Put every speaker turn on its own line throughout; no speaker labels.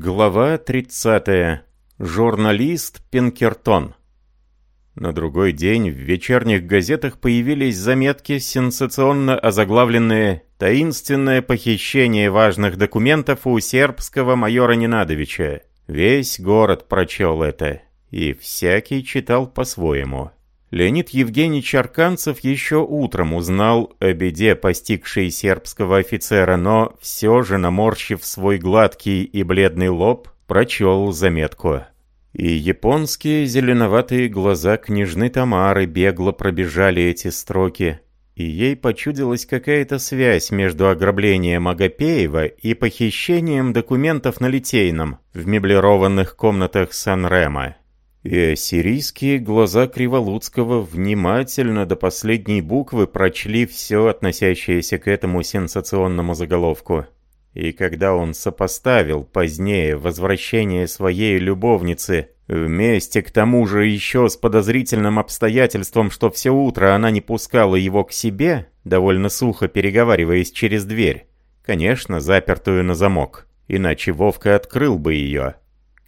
Глава 30. Журналист Пинкертон. На другой день в вечерних газетах появились заметки, сенсационно озаглавленные «Таинственное похищение важных документов у сербского майора Ненадовича». Весь город прочел это, и всякий читал по-своему. Леонид Евгеньевич Арканцев еще утром узнал о беде, постигшей сербского офицера, но все же, наморщив свой гладкий и бледный лоб, прочел заметку. И японские зеленоватые глаза княжны Тамары бегло пробежали эти строки, и ей почудилась какая-то связь между ограблением Агапеева и похищением документов на Литейном в меблированных комнатах Сан-Ремо. И ассирийские глаза Криволуцкого внимательно до последней буквы прочли все, относящееся к этому сенсационному заголовку. И когда он сопоставил позднее возвращение своей любовницы вместе к тому же еще с подозрительным обстоятельством, что все утро она не пускала его к себе, довольно сухо переговариваясь через дверь, конечно, запертую на замок, иначе Вовка открыл бы ее,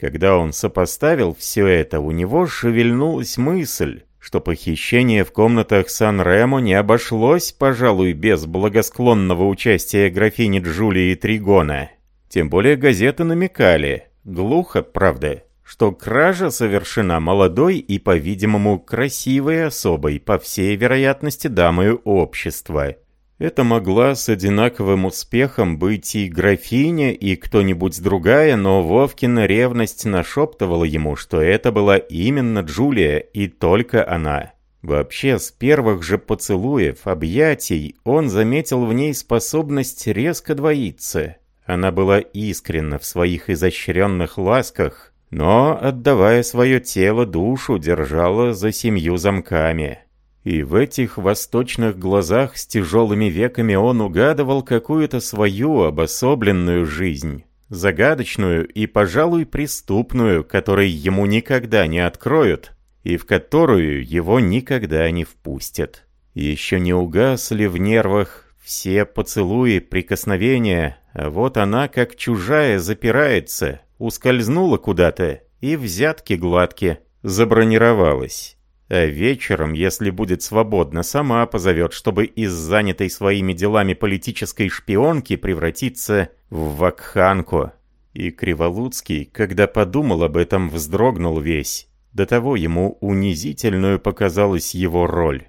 когда он сопоставил все это, у него шевельнулась мысль, что похищение в комнатах Сан-Ремо не обошлось, пожалуй, без благосклонного участия графини Джулии Тригона. Тем более газеты намекали, глухо, правда, что кража совершена молодой и, по-видимому, красивой особой, по всей вероятности, дамою общества, это могла с одинаковым успехом быть и графиня, и кто-нибудь другая, но Вовкина ревность нашептывала ему, что это была именно Джулия, и только она. Вообще, с первых же поцелуев, объятий, он заметил в ней способность резко двоиться. Она была искренна в своих изощренных ласках, но, отдавая свое тело, душу держала за семью замками. И в этих восточных глазах с тяжелыми веками он угадывал какую-то свою обособленную жизнь, загадочную и, пожалуй, преступную, которой ему никогда не откроют, и в которую его никогда не впустят. Еще не угасли в нервах все поцелуи, прикосновения, а вот она, как чужая, запирается, ускользнула куда-то, и взятки гладки, забронировалась. А вечером, если будет свободно, сама позовет, чтобы из занятой своими делами политической шпионки превратиться в вакханку. И Криволуцкий, когда подумал об этом, вздрогнул весь. До того ему унизительную показалась его роль.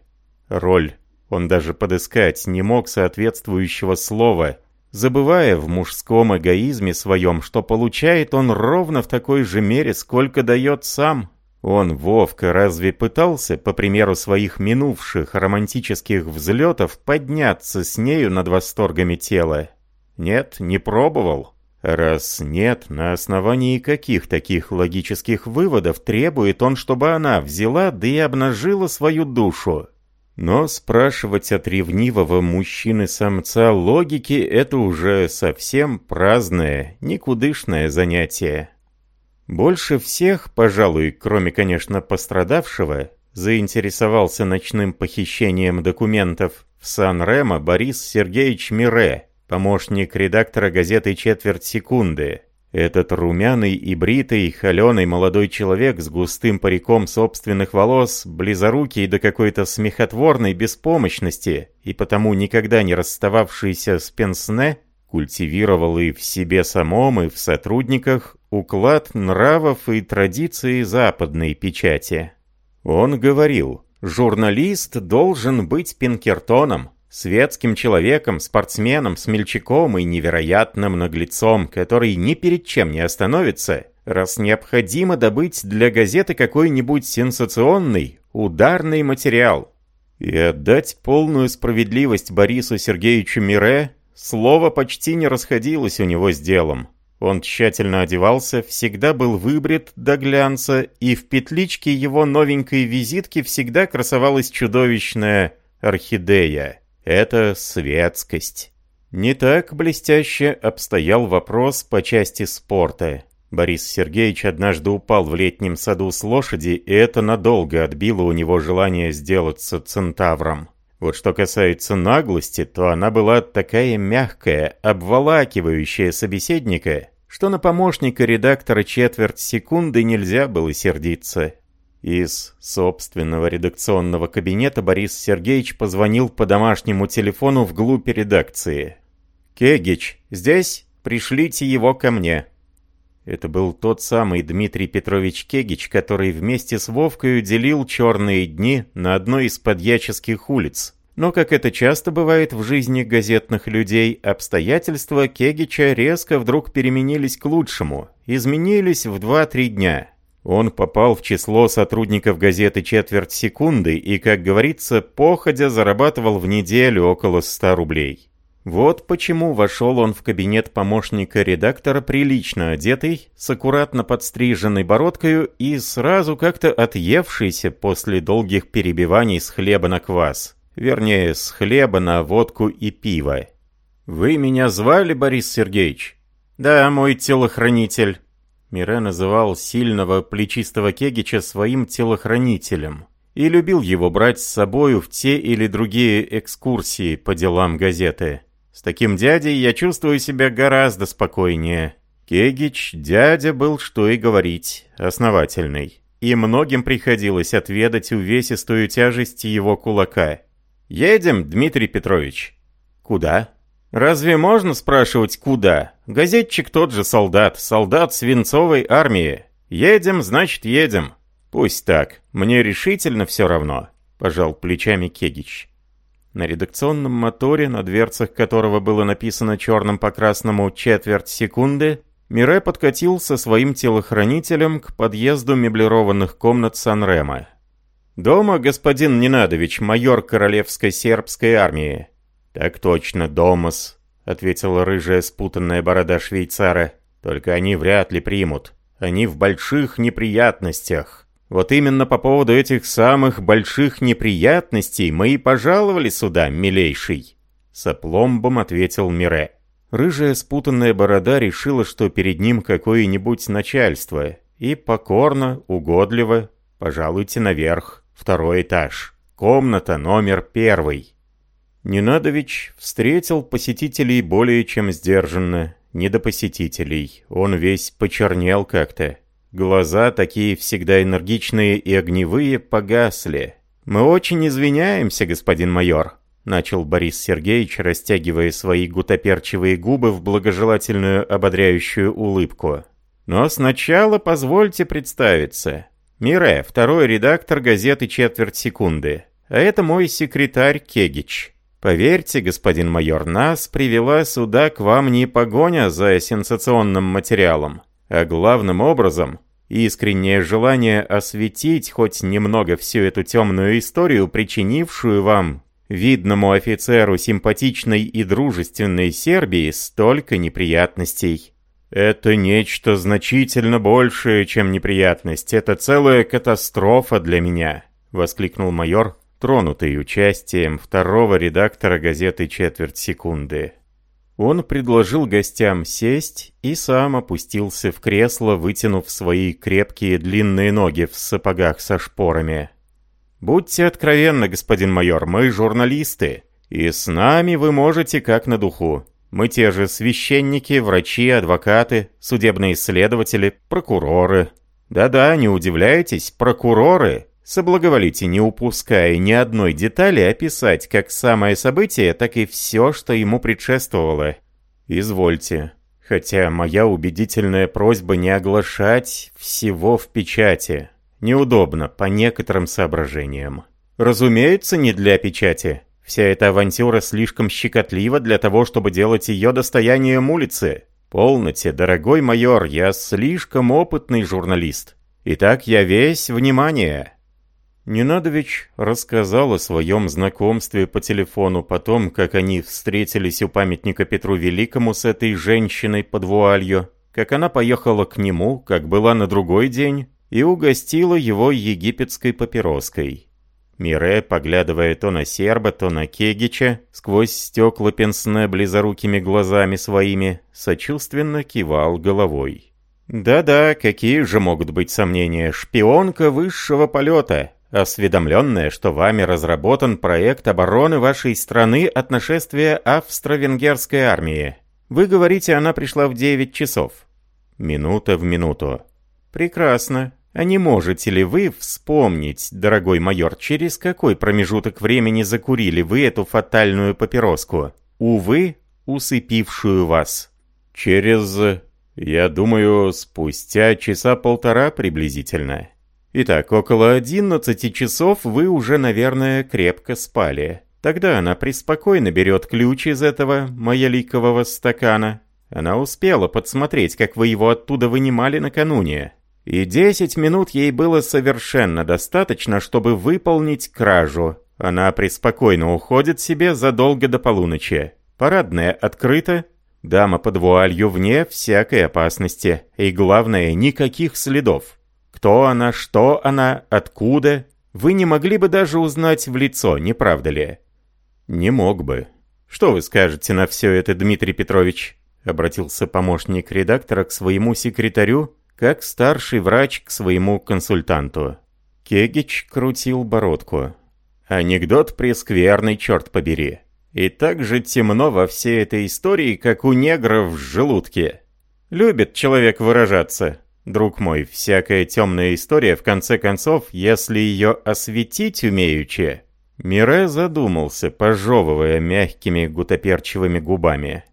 Роль. Он даже подыскать не мог соответствующего слова, забывая в мужском эгоизме своем, что получает он ровно в такой же мере, сколько дает сам. Он, Вовка, разве пытался, по примеру своих минувших романтических взлетов, подняться с нею над восторгами тела? Нет, не пробовал. Раз нет, на основании каких таких логических выводов требует он, чтобы она взяла да и обнажила свою душу? Но спрашивать от ревнивого мужчины-самца логики – это уже совсем праздное, никудышное занятие. Больше всех, пожалуй, кроме, конечно, пострадавшего, заинтересовался ночным похищением документов в Сан-Ремо Борис Сергеевич Мире, помощник редактора газеты «Четверть секунды». Этот румяный и бритый, холеный молодой человек с густым париком собственных волос, близорукий до какой-то смехотворной беспомощности и потому никогда не расстававшийся с Пенсне, культивировал и в себе самом, и в сотрудниках уклад нравов и традиций западной печати. Он говорил, журналист должен быть Пинкертоном, светским человеком, спортсменом, смельчаком и невероятным наглецом, который ни перед чем не остановится, раз необходимо добыть для газеты какой-нибудь сенсационный, ударный материал. И отдать полную справедливость Борису Сергеевичу Мире, слово почти не расходилось у него с делом. Он тщательно одевался, всегда был выбрит до глянца, и в петличке его новенькой визитки всегда красовалась чудовищная орхидея. Это светскость. Не так блестяще обстоял вопрос по части спорта. Борис Сергеевич однажды упал в летнем саду с лошади, и это надолго отбило у него желание сделаться центавром. Вот что касается наглости, то она была такая мягкая, обволакивающая собеседника, что на помощника редактора четверть секунды нельзя было сердиться. Из собственного редакционного кабинета Борис Сергеевич позвонил по домашнему телефону вглубь редакции. «Кегич, здесь? Пришлите его ко мне». Это был тот самый Дмитрий Петрович Кегич, который вместе с Вовкой делил черные дни на одной из подьяческих улиц. Но, как это часто бывает в жизни газетных людей, обстоятельства Кегича резко вдруг переменились к лучшему, изменились в 2-3 дня. Он попал в число сотрудников газеты «Четверть секунды» и, как говорится, походя зарабатывал в неделю около 100 рублей. Вот почему вошел он в кабинет помощника редактора прилично одетый, с аккуратно подстриженной бородкою и сразу как-то отъевшийся после долгих перебиваний с хлеба на квас. Вернее, с хлеба на водку и пиво. «Вы меня звали, Борис Сергеевич?» «Да, мой телохранитель». Мире называл сильного плечистого Кегича своим телохранителем и любил его брать с собою в те или другие экскурсии по делам газеты. С таким дядей я чувствую себя гораздо спокойнее. Кегич, дядя был, что и говорить, основательный. И многим приходилось отведать увесистую тяжесть его кулака. «Едем, Дмитрий Петрович». «Куда?» «Разве можно спрашивать, куда? Газетчик тот же солдат, солдат свинцовой армии. Едем, значит, едем». «Пусть так, мне решительно все равно», – пожал плечами Кегич. На редакционном моторе, на дверцах которого было написано черным по красному «четверть секунды», Мире подкатил со своим телохранителем к подъезду меблированных комнат Санрема. «Дома, господин Ненадович, майор Королевской сербской армии». «Так точно, Домас», — ответила рыжая спутанная борода швейцара. «Только они вряд ли примут. Они в больших неприятностях». Вот именно по поводу этих самых больших неприятностей мы и пожаловали сюда, милейший. С опломбом ответил Мире. Рыжая спутанная борода решила, что перед ним какое-нибудь начальство, и покорно, угодливо, пожалуйте наверх, второй этаж, комната номер первый. Ненадович встретил посетителей более чем сдержанно, не до посетителей, он весь почернел как-то. Глаза, такие всегда энергичные и огневые, погасли. «Мы очень извиняемся, господин майор», — начал Борис Сергеевич, растягивая свои гутоперчивые губы в благожелательную ободряющую улыбку. «Но сначала позвольте представиться. Мире, второй редактор газеты «Четверть секунды». А это мой секретарь Кегич. Поверьте, господин майор, нас привела сюда к вам не погоня за сенсационным материалом, а главным образом искреннее желание осветить хоть немного всю эту темную историю, причинившую вам, видному офицеру симпатичной и дружественной Сербии, столько неприятностей. Это нечто значительно большее, чем неприятность. Это целая катастрофа для меня, воскликнул майор, тронутый участием второго редактора газеты «Четверть секунды». Он предложил гостям сесть и сам опустился в кресло, вытянув свои крепкие длинные ноги в сапогах со шпорами. «Будьте откровенны, господин майор, мы журналисты, и с нами вы можете как на духу. Мы те же священники, врачи, адвокаты, судебные следователи, прокуроры. Да-да, не удивляйтесь, прокуроры Соблаговолите, не упуская ни одной детали, описать как самое событие, так и все, что ему предшествовало. Извольте. Хотя моя убедительная просьба не оглашать всего в печати. Неудобно, по некоторым соображениям. Разумеется, не для печати. Вся эта авантюра слишком щекотлива для того, чтобы делать ее достоянием улицы. Полноте, дорогой майор, я слишком опытный журналист. Итак, я весь внимание. Ненадович рассказал о своем знакомстве по телефону потом, как они встретились у памятника Петру Великому с этой женщиной под вуалью, как она поехала к нему, как была на другой день, и угостила его египетской папироской. Мире, поглядывая то на серба, то на Кегича, сквозь стекла пенсне близорукими глазами своими, сочувственно кивал головой. «Да-да, какие же могут быть сомнения? Шпионка высшего полета, осведомленная, что вами разработан проект обороны вашей страны от нашествия австро-венгерской армии. Вы говорите, она пришла в 9 часов. Минута в минуту. Прекрасно. А не можете ли вы вспомнить, дорогой майор, через какой промежуток времени закурили вы эту фатальную папироску? Увы, усыпившую вас. Через, я думаю, спустя часа полтора приблизительно. Итак, около одиннадцати часов вы уже, наверное, крепко спали. Тогда она преспокойно берет ключ из этого маяликового стакана. Она успела подсмотреть, как вы его оттуда вынимали накануне. И десять минут ей было совершенно достаточно, чтобы выполнить кражу. Она преспокойно уходит себе задолго до полуночи. Парадная открыта, дама под вуалью вне всякой опасности. И главное, никаких следов. Кто она, что она, откуда, вы не могли бы даже узнать в лицо, не правда ли? Не мог бы. Что вы скажете на все это, Дмитрий Петрович? Обратился помощник редактора к своему секретарю, как старший врач к своему консультанту. Кегич крутил бородку. Анекдот прескверный, черт побери. И так же темно во всей этой истории, как у негров в желудке. Любит человек выражаться. Друг мой, всякая темная история, в конце концов, если ее осветить умеючи... Мире задумался, пожевывая мягкими гутоперчивыми губами.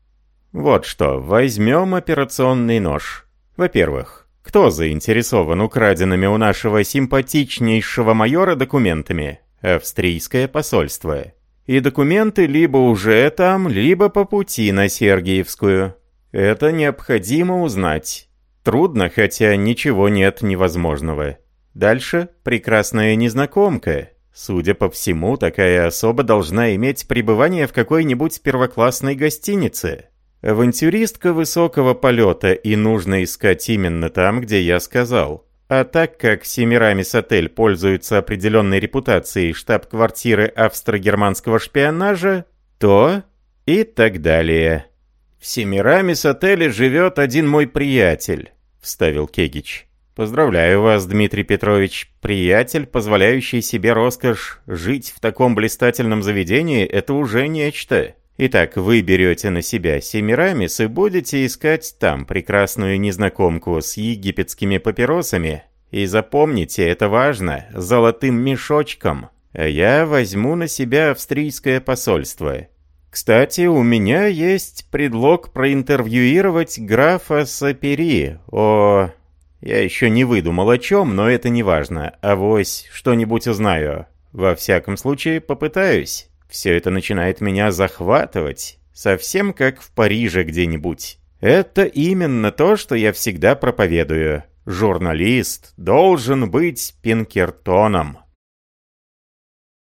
Вот что, возьмем операционный нож. Во-первых, кто заинтересован украденными у нашего симпатичнейшего майора документами? Австрийское посольство. И документы либо уже там, либо по пути на Сергиевскую. Это необходимо узнать. Трудно, хотя ничего нет невозможного. Дальше прекрасная незнакомка. Судя по всему, такая особа должна иметь пребывание в какой-нибудь первоклассной гостинице. Авантюристка высокого полета, и нужно искать именно там, где я сказал. А так как Семирамис Отель пользуется определенной репутацией штаб-квартиры австро-германского шпионажа, то и так далее. «В Семирамис Отеле живет один мой приятель», — вставил Кегич. «Поздравляю вас, Дмитрий Петрович. Приятель, позволяющий себе роскошь жить в таком блистательном заведении, это уже нечто. Итак, вы берете на себя Семирамис и будете искать там прекрасную незнакомку с египетскими папиросами. И запомните, это важно, золотым мешочком. А я возьму на себя австрийское посольство. Кстати, у меня есть предлог проинтервьюировать графа Сапери о... Я еще не выдумал о чем, но это не важно. Авось что-нибудь узнаю. Во всяком случае, попытаюсь. Все это начинает меня захватывать, совсем как в Париже где-нибудь. Это именно то, что я всегда проповедую. Журналист должен быть Пинкертоном.